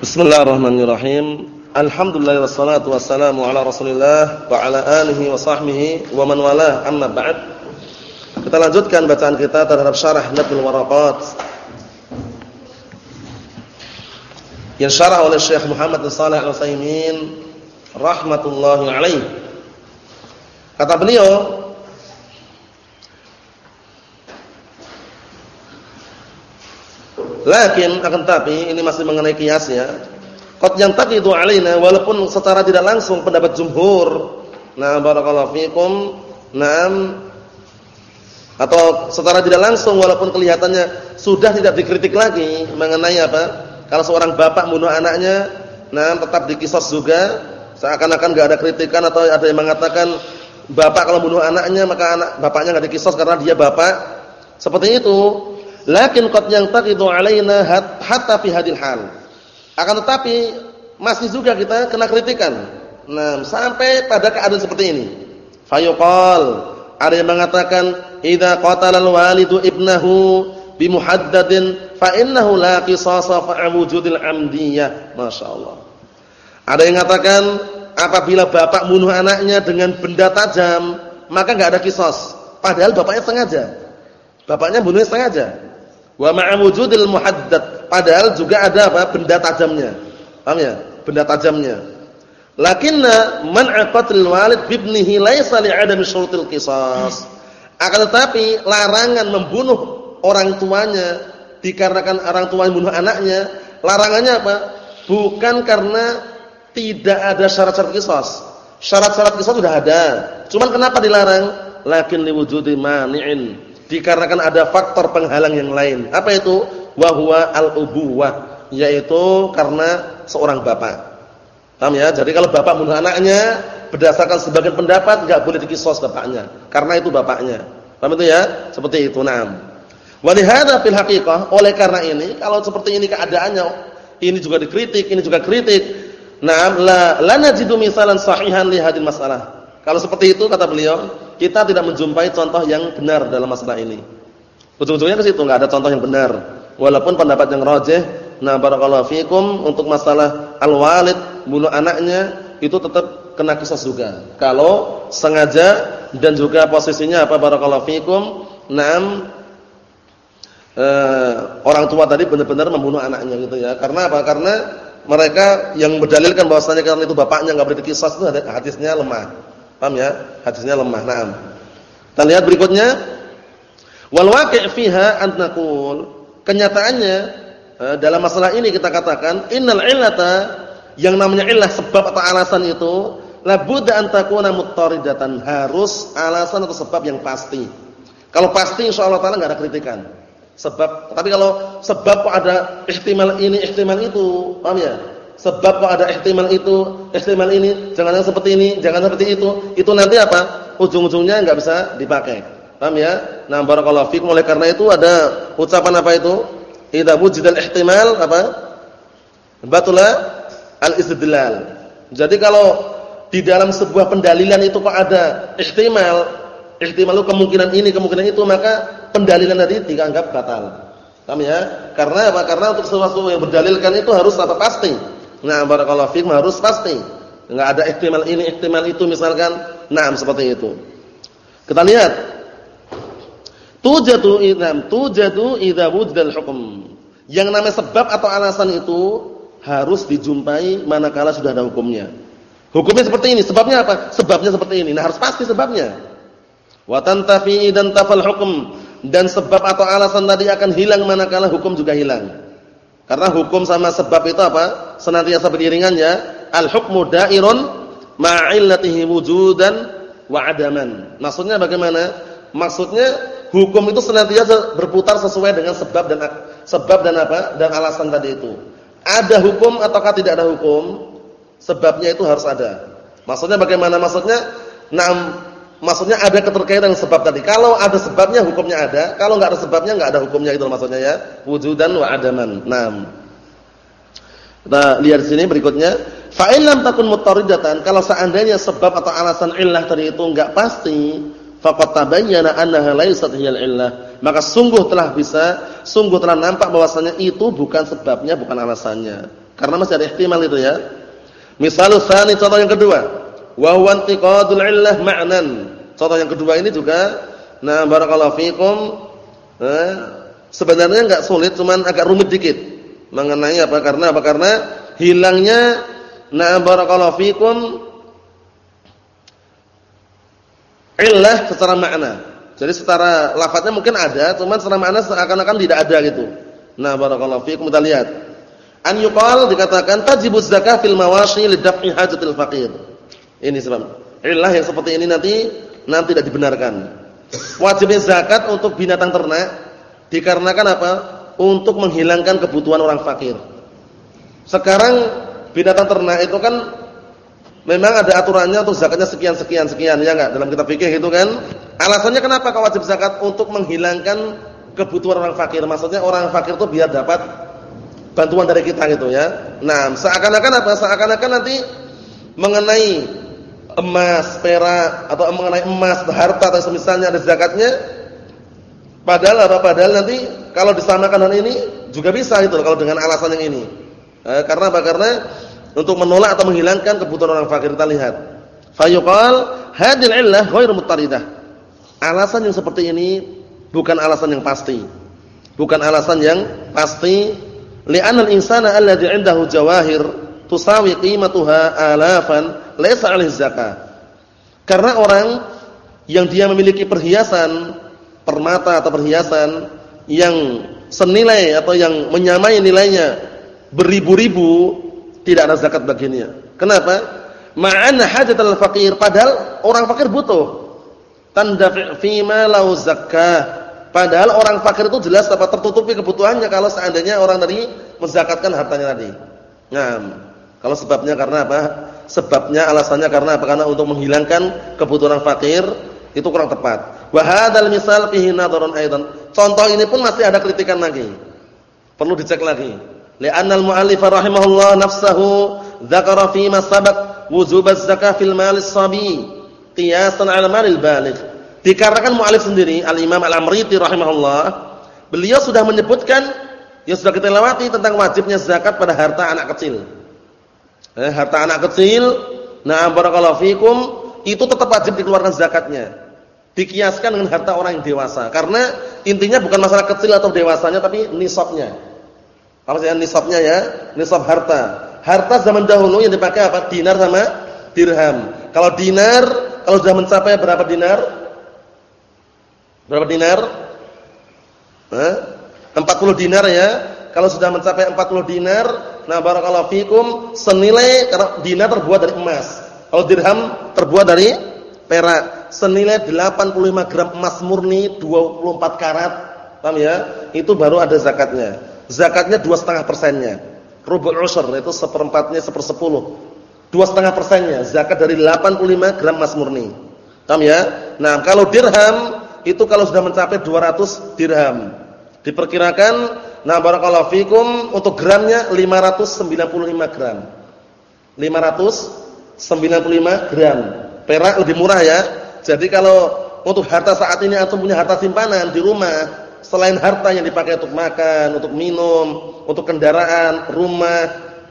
Bismillahirrahmanirrahim. Alhamdulillah wassalatu wassalamu ala Rasulillah wa ala alihi wa sahbihi wa man walah amma ba'd. Kita lanjutkan bacaan kita terhadap syarah Nadul Waraqat. Yang syarah oleh Syekh Muhammad bin Shalih Al-Utsaimin rahmatullahi alaih. Kata beliau, Lakin akan tapi ini masih mengenai kiasnya. Qad yantaqidu alaina walaupun secara tidak langsung pendapat jumhur. Nah, barakallahu fikum. Naam atau secara tidak langsung walaupun kelihatannya sudah tidak dikritik lagi mengenai apa? Kalau seorang bapak bunuh anaknya, nah tetap dikisos juga, seakan-akan enggak ada kritikan atau ada yang mengatakan bapak kalau bunuh anaknya maka anak bapaknya enggak dikisos karena dia bapak. Seperti itu, Lakin qad yantaqidu alaina hatta fi hadil hal. Akan tetapi masih juga kita kena kritikan. Nah, sampai pada keadaan seperti ini. Fayuqal, ada yang mengatakan idza qatala al-walidu ibnahu bimuhaddadin fa innahu la qisasa fa wujudil amdiyah. Masyaallah. Ada yang mengatakan apabila bapak bunuh anaknya dengan benda tajam, maka enggak ada kisos. Padahal bapaknya sengaja. Bapaknya bunuhnya sengaja. Wa ma'a wujudil muhaddad. Padahal juga ada apa? Benda tajamnya. Paham ya? Benda tajamnya. Lakinna man'a qatlil walid bibnihi laisa li'adami syurutil qisas. Akan tetapi larangan membunuh orang tuanya dikarenakan orang tua membunuh anaknya, larangannya apa? Bukan karena tidak ada syarat-syarat qisas. Syarat-syarat qisas sudah ada. Cuman kenapa dilarang? Lakin liwujudi mani'in dikarenakan ada faktor penghalang yang lain. Apa itu? Wa huwa al-ubuwah, yaitu karena seorang bapak. Paham ya? Jadi kalau bapak bunuh anaknya berdasarkan sebagian pendapat enggak boleh dikisos bapaknya, karena itu bapaknya. Paham itu ya? Seperti itu, na'am. Wa lihadza fil haqiqah, oleh karena ini kalau seperti ini keadaannya, ini juga dikritik, ini juga kritik. Na'am, la la najidu misalan sahihan li hadhihi masalah. Kalau seperti itu kata beliau, kita tidak menjumpai contoh yang benar dalam masalah ini. Ujung-ujungnya ke situ enggak ada contoh yang benar. Walaupun pendapat yang rajih, nah barakallahu fikum untuk masalah al-walid bunuh anaknya itu tetap kena kisah juga. Kalau sengaja dan juga posisinya apa barakallahu fikum, enam eh, orang tua tadi benar-benar membunuh anaknya gitu ya. Karena apa? Karena mereka yang berdalilkan bahwasanya karena itu bapaknya enggak boleh dikisah itu hadisnya lemah. Paham ya? Hadisnya lemah. Naam. Kita lihat berikutnya. Wal waqi' fiha an. Kenyataannya eh, dalam masalah ini kita katakan innal illata yang namanya illah sebab atau alasan itu labudda an takuna muttaridatan harus alasan atau sebab yang pasti. Kalau pasti insyaallah taala enggak ada kritikan. Sebab tapi kalau sebab ada ihtimal ini ihtimal itu, paham ya? Sebab kok ada ihtimal itu, ihtimal ini, jangan seperti ini, jangan seperti itu. Itu nanti apa? Ujung-ujungnya enggak bisa dipakai. Paham ya? Nah, barakallahu fikum. Oleh karena itu ada ucapan apa itu? Idza wujidal ihtimal apa? Batula al-istidlal. Jadi kalau di dalam sebuah pendalilan itu kok ada ihtimal, ihtimal itu kemungkinan ini, kemungkinan itu, maka pendalilan tadi dianggap batal. Paham ya? Karena apa? Karena untuk sesuatu yang berdalilkan itu harus apa? Pasti. Nah, barakallahu fiikum harus pasti. Enggak ada ihtimal ini, ihtimal itu misalkan. Nah, seperti itu. Kita lihat. Tujadu idam, tujadu idza wujidal hukm. Yang namanya sebab atau alasan itu harus dijumpai manakala sudah ada hukumnya. Hukumnya seperti ini, sebabnya apa? Sebabnya seperti ini. Nah, harus pasti sebabnya. Wa tantafi dan tafal hukum dan sebab atau alasan tadi akan hilang manakala hukum juga hilang. Karena hukum sama sebab itu apa? Senantiasa beriringan ya. Al-hukmu da'irun ma'illatihi wujudan wa adaman. Maksudnya bagaimana? Maksudnya hukum itu senantiasa berputar sesuai dengan sebab dan sebab dan apa? Dan alasan tadi itu. Ada hukum ataukah tidak ada hukum? Sebabnya itu harus ada. Maksudnya bagaimana? Maksudnya Maksudnya ada keterkaitan sebab tadi. Kalau ada sebabnya hukumnya ada, kalau enggak ada sebabnya enggak ada hukumnya itu maksudnya ya. Wujudan wa adaman. Naam. Kita lihat sini berikutnya. Fa in lam takun muttaridatan, kalau seandainya sebab atau alasan illah tadi itu enggak pasti, faqad tabayyana annaha laysat hiyal illah. Maka sungguh telah bisa, sungguh telah nampak bahwasanya itu bukan sebabnya, bukan alasannya. Karena masih ada ihtimal itu ya. Misal tsani contoh yang kedua, wa huwa intiqadul illah ma'nan. Contoh yang kedua ini juga nah barakallahu fikum eh, sebenarnya enggak sulit cuman agak rumit dikit. Mengenai apa? Karena apa? Karena hilangnya nah barakallahu fikum illah secara makna. Jadi secara lafadznya mungkin ada, cuman secara makna seakan-akan tidak ada gitu. Nah, barakallahu fiikum kita lihat. An yuqal dikatakan tajibuz zakah fil mawashi lidaf'i hajatil faqir. Ini sebab. Illah yang seperti ini nanti nanti tidak dibenarkan. Wajibnya zakat untuk binatang ternak dikarenakan apa? Untuk menghilangkan kebutuhan orang fakir. Sekarang binatang ternak itu kan memang ada aturannya untuk zakatnya sekian sekian sekian ya enggak dalam kitab fikih itu kan. Alasannya kenapa kau wajib zakat untuk menghilangkan kebutuhan orang fakir. Maksudnya orang fakir itu biar dapat bantuan dari kita gitu ya. Nah, seakan-akan apa? Seakan-akan nanti mengenai emas, perak atau mengenai emas, harta atau semisalnya ada zakatnya. Padahal apa? Padahal nanti kalau disamakan hal ini juga bisa itu kalau dengan alasan yang ini. Eh, karena apa? Karena untuk menolak atau menghilangkan kebutuhan orang fakir kita lihat. Fayuqal hadil illah ghairu muttaridah. Alasan yang seperti ini bukan alasan yang pasti. Bukan alasan yang pasti li'anal insana alladhi 'indahu jawahir tusawi qimatuha alafan laysa 'alaihi zakah. Karena orang yang dia memiliki perhiasan permata atau perhiasan yang senilai atau yang menyamai nilainya beribu-ribu tidak ada zakat baginya. Kenapa? Ma'anna hajatal faqir padahal orang fakir butuh. Tandafi fi ma lau zakah Padahal orang fakir itu jelas dapat tertutupi kebutuhannya kalau seandainya orang tadi menzakatkan hartanya tadi. Nah, kalau sebabnya karena apa? Sebabnya alasannya karena apa? Karena untuk menghilangkan kebutuhan fakir itu kurang tepat. Wa hadzal misal fihi nadharun aidan. Contoh ini pun masih ada kritikan lagi. Perlu dicek lagi. Li'anna al-mu'allif rahimahullah nafsahu dzakara fi ma wujub az-zakah fil mal as-sabi qiyasan 'ala mal al-baligh. Dikarenakan mu'alif sendiri, Al-Imam Al-Amriti rahimahullah, beliau sudah menyebutkan yang sudah kita lewati tentang wajibnya zakat pada harta anak kecil. Eh, harta anak kecil, nah barakallahu fikum, itu tetap wajib dikeluarkan zakatnya. Dikiaskan dengan harta orang yang dewasa. Karena intinya bukan masalah kecil atau dewasanya tapi nisabnya. Apa sih nisabnya ya? Nisab harta. Harta zaman dahulu yang dipakai apa? Dinar sama dirham. Kalau dinar, kalau sudah mencapai berapa dinar? Berapa dinar? Eh? 40 dinar ya. Kalau sudah mencapai 40 dinar, nah barakallahu fikum senilai karena dinar terbuat dari emas. Kalau dirham terbuat dari perak. Senilai 85 gram emas murni 24 karat. Paham ya? Itu baru ada zakatnya. Zakatnya 2,5 persennya. Rubul ushur itu seperempatnya sepersepuluh. 2,5 persennya zakat dari 85 gram emas murni. Paham ya? Nah, kalau dirham itu kalau sudah mencapai 200 dirham. Diperkirakan nah barakallahu fikum untuk gramnya 595 gram. 595 gram. Perak lebih murah ya. Jadi kalau untuk harta saat ini atau punya harta simpanan di rumah, selain harta yang dipakai untuk makan, untuk minum, untuk kendaraan, rumah,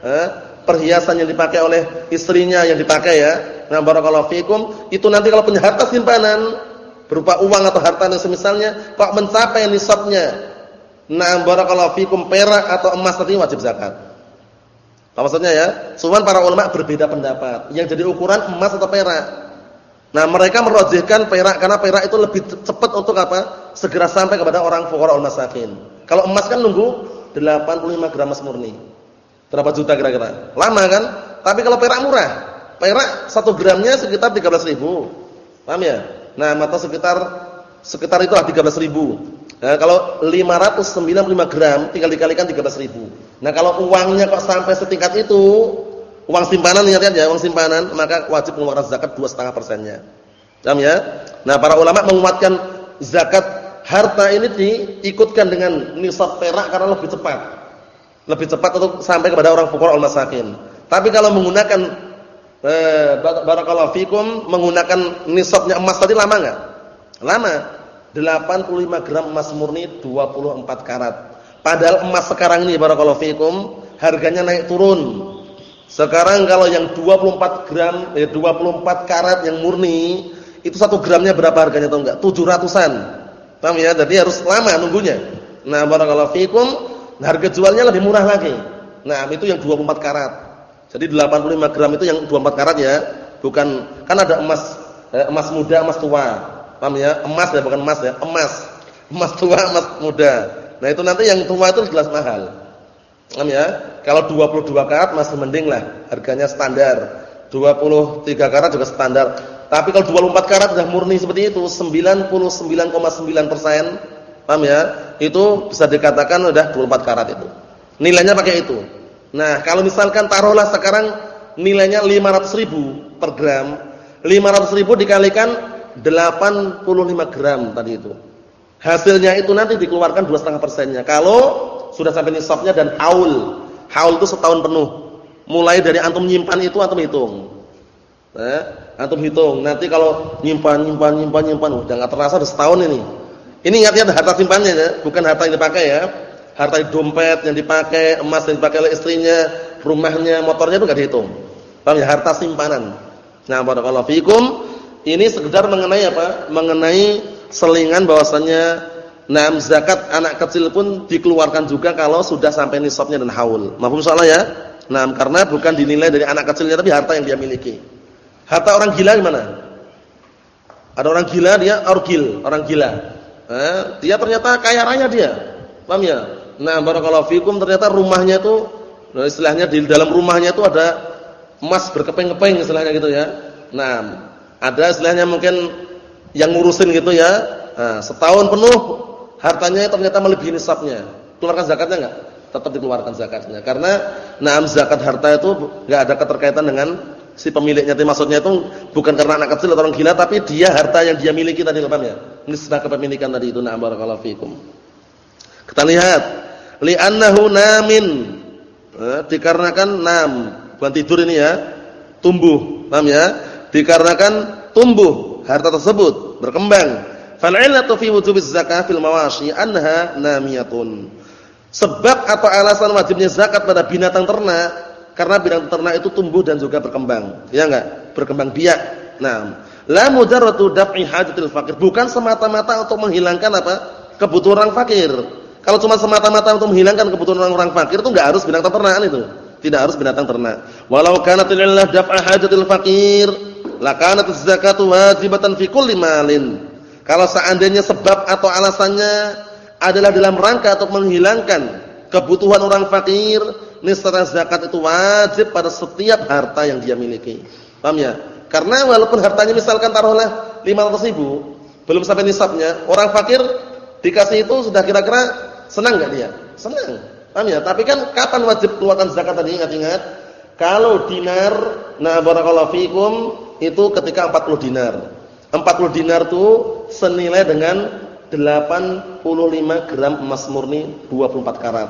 eh, perhiasan yang dipakai oleh istrinya yang dipakai ya. Nah barakallahu fikum, itu nanti kalau punya harta simpanan berupa uang atau harta dan semisalnya kok mencapai nisabnya na'am barakallahu fikum perak atau emas tadi wajib zakat. Apa maksudnya ya? Cuman para ulama berbeda pendapat. Yang jadi ukuran emas atau perak. Nah, mereka merojihkan perak karena perak itu lebih cepat untuk apa? Segera sampai kepada orang fuqara wal masakin. Kalau emas kan nunggu 85 gram emas murni. Berapa juta kira-kira? Lama kan? Tapi kalau perak murah. Perak 1 gramnya sekitar 13 ribu. Paham ya? Nah, mata sekitar sekitar itu 13 ribu. Nah, kalau 595 gram tinggal dikalikan 13 ribu. Nah, kalau uangnya kok sampai setingkat itu, uang simpanan ingat ya, uang simpanan, maka wajib mengeluarkan zakat 2,5 persennya. Paham ya? Nah, para ulama menguatkan zakat harta ini diikutkan dengan nisab perak karena lebih cepat. Lebih cepat untuk sampai kepada orang fuqara al masakin. Tapi kalau menggunakan eh, barakallahu fikum menggunakan nisabnya emas tadi lama enggak? Lama. 85 gram emas murni 24 karat. Padahal emas sekarang ini barakallahu fikum harganya naik turun. Sekarang kalau yang 24 gram, ya 24 karat yang murni, itu satu gramnya berapa harganya tahu enggak? 700-an. Paham ya? Jadi harus lama nunggunya. Nah, barakallahu fikum, harga jualnya lebih murah lagi. Nah, itu yang 24 karat. Jadi 85 gram itu yang 24 karat ya, bukan kan ada emas eh, emas muda, emas tua. Paham ya? Emas ya, bukan emas ya, emas. Emas tua, emas muda. Nah, itu nanti yang tua itu jelas mahal. Paham ya? Kalau 22 karat masih mending lah, harganya standar. 23 karat juga standar. Tapi kalau 24 karat sudah murni seperti itu, 99,9%, paham ya? Itu bisa dikatakan sudah 24 karat itu. Nilainya pakai itu. Nah, kalau misalkan taruhlah sekarang nilainya 500 ribu per gram, 500 ribu dikalikan 85 gram tadi itu. Hasilnya itu nanti dikeluarkan 2,5 persennya. Kalau sudah sampai nisabnya dan haul. Haul itu setahun penuh. Mulai dari antum nyimpan itu antum hitung. Eh, antum hitung. Nanti kalau nyimpan, nyimpan, nyimpan, nyimpan, udah nggak terasa udah setahun ini. Ini ingatnya ada harta simpannya ya, bukan harta yang dipakai ya. Harta dompet yang dipakai, emas yang dipakai oleh istrinya, rumahnya, motornya itu enggak dihitung. Paham ya? Harta simpanan. Nah, barakallahu fikum. Ini sekedar mengenai apa? Mengenai selingan bahwasannya nam zakat anak kecil pun dikeluarkan juga kalau sudah sampai nisabnya dan haul. Mahfum soalnya ya? Nah, karena bukan dinilai dari anak kecilnya tapi harta yang dia miliki. Harta orang gila gimana? Ada orang gila dia orgil, orang gila. Eh, dia ternyata kaya raya dia. Paham ya? Nah, barakallahu fikum ternyata rumahnya itu nah istilahnya di dalam rumahnya itu ada emas berkeping-keping istilahnya gitu ya. Nah, ada istilahnya mungkin yang ngurusin gitu ya. Nah, setahun penuh hartanya ternyata melebihi nisabnya. Keluarkan zakatnya enggak? Tetap dikeluarkan zakatnya. Karena naam zakat harta itu enggak ada keterkaitan dengan si pemiliknya. Itu maksudnya itu bukan karena anak kecil atau orang gila tapi dia harta yang dia miliki tadi paham ya? Nisbah kepemilikan tadi itu. Na'am barakallahu fikum. Kita lihat. Li'annahu namin. Eh, dikarenakan nam bukan tidur ini ya. Tumbuh. Paham ya dikarenakan tumbuh harta tersebut berkembang fal 'illatu fi wujubiz zakah fil mawashi anha namiyatun sebab atau alasan wajibnya zakat pada binatang ternak karena binatang ternak itu tumbuh dan juga berkembang. Ya enggak? Berkembang biak. Nah, la mujarratu daf'i hajatil fakir, bukan semata-mata untuk menghilangkan apa? kebutuhan orang fakir. Kalau cuma semata-mata untuk menghilangkan kebutuhan orang, fakir itu enggak harus binatang ternak itu. Tidak harus binatang ternak. Walau kanatil illah daf'a hajatil fakir, lakanatuz zakatu wajibatan fi kulli malin. Kalau seandainya sebab atau alasannya adalah dalam rangka untuk menghilangkan kebutuhan orang fakir, nisbah zakat itu wajib pada setiap harta yang dia miliki. Paham ya? Karena walaupun hartanya misalkan taruhlah 500 ribu, belum sampai nisabnya, orang fakir dikasih itu sudah kira-kira senang enggak dia? Senang. Paham ya? Tapi kan kapan wajib keluarkan zakat tadi ingat-ingat? Kalau dinar, nah barakallahu fikum itu ketika 40 dinar. 40 dinar itu senilai dengan 85 gram emas murni 24 karat.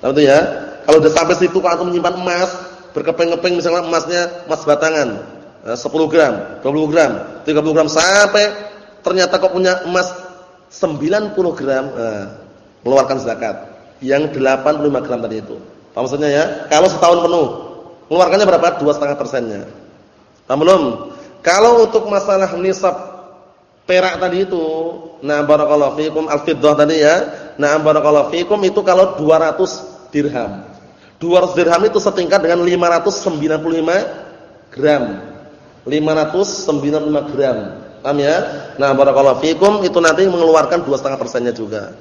Tahu itu ya? Kalau udah sampai situ kalau antum menyimpan emas, berkeping-keping misalnya emasnya emas batangan, 10 eh, gram, 20 gram, 30 gram sampai ternyata kok punya emas 90 gram, nah, mengeluarkan zakat. Yang 85 gram tadi itu. Paham maksudnya ya? Kalau setahun penuh, mengeluarkannya berapa? 2,5 persennya. Paham belum? Kalau untuk masalah nisab perak tadi itu, nah barakallahu fikum al-fiddah tadi ya. Nah barakallahu fikum itu kalau 200 dirham. 200 dirham itu setingkat dengan 595 gram. 595 gram. Paham ya? Nah, barakallahu fikum itu nanti mengeluarkan 2,5 persennya juga.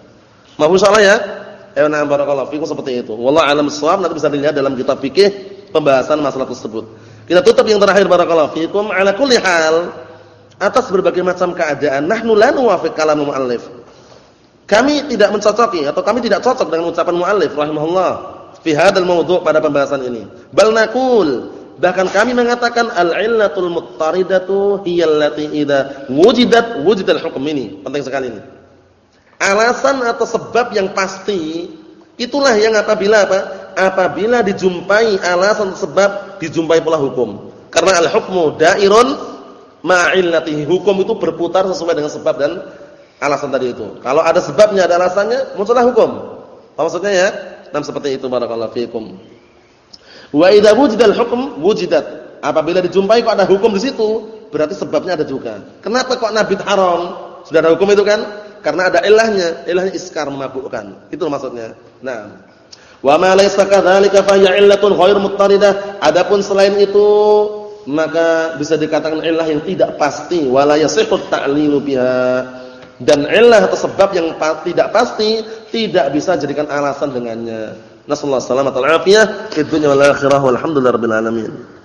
Mahfuz salah ya? Ayo nah barakallahu fikum seperti itu. Wallahu alam shawab nanti bisa dilihat dalam kitab fikih pembahasan masalah tersebut. Kita tutup yang terakhir barakallahu fikum ala kulli hal atas berbagai macam keadaan nahnu la nuwafiq kalam muallif. Kami tidak mencocoki atau kami tidak cocok dengan ucapan muallif rahimahullah fi hadzal mawdu' pada pembahasan ini. Bal naqul bahkan kami mengatakan al-illatul muttaridatu hiya allati idza wujidat wujidal hukm ini. Penting sekali ini. Alasan atau sebab yang pasti itulah yang apabila apa? Apabila dijumpai alasan sebab dijumpai pula hukum. Karena al-hukmu dairun ma'illatihi. Hukum itu berputar sesuai dengan sebab dan alasan tadi itu. Kalau ada sebabnya, ada alasannya, muncullah hukum. Apa maksudnya ya? Nah seperti itu barakallahu fikum. Wa idza wujidal hukm wujidat. Apabila dijumpai kok ada hukum di situ, berarti sebabnya ada juga. Kenapa kok nabit haram? Sudah ada hukum itu kan? Karena ada ilahnya, ilahnya iskar memabukkan. Itu maksudnya. Nah, wa ma laysa kadzalika fa hiya illatun ghair muttaridah. Adapun selain itu maka bisa dikatakan ilah yang tidak pasti wala yasihhu ta'lilu biha. Dan ilah atau sebab yang tidak pasti tidak bisa jadikan alasan dengannya. Nasallahu alaihi wasallam wa afiyah fid dunya wal akhirah alamin.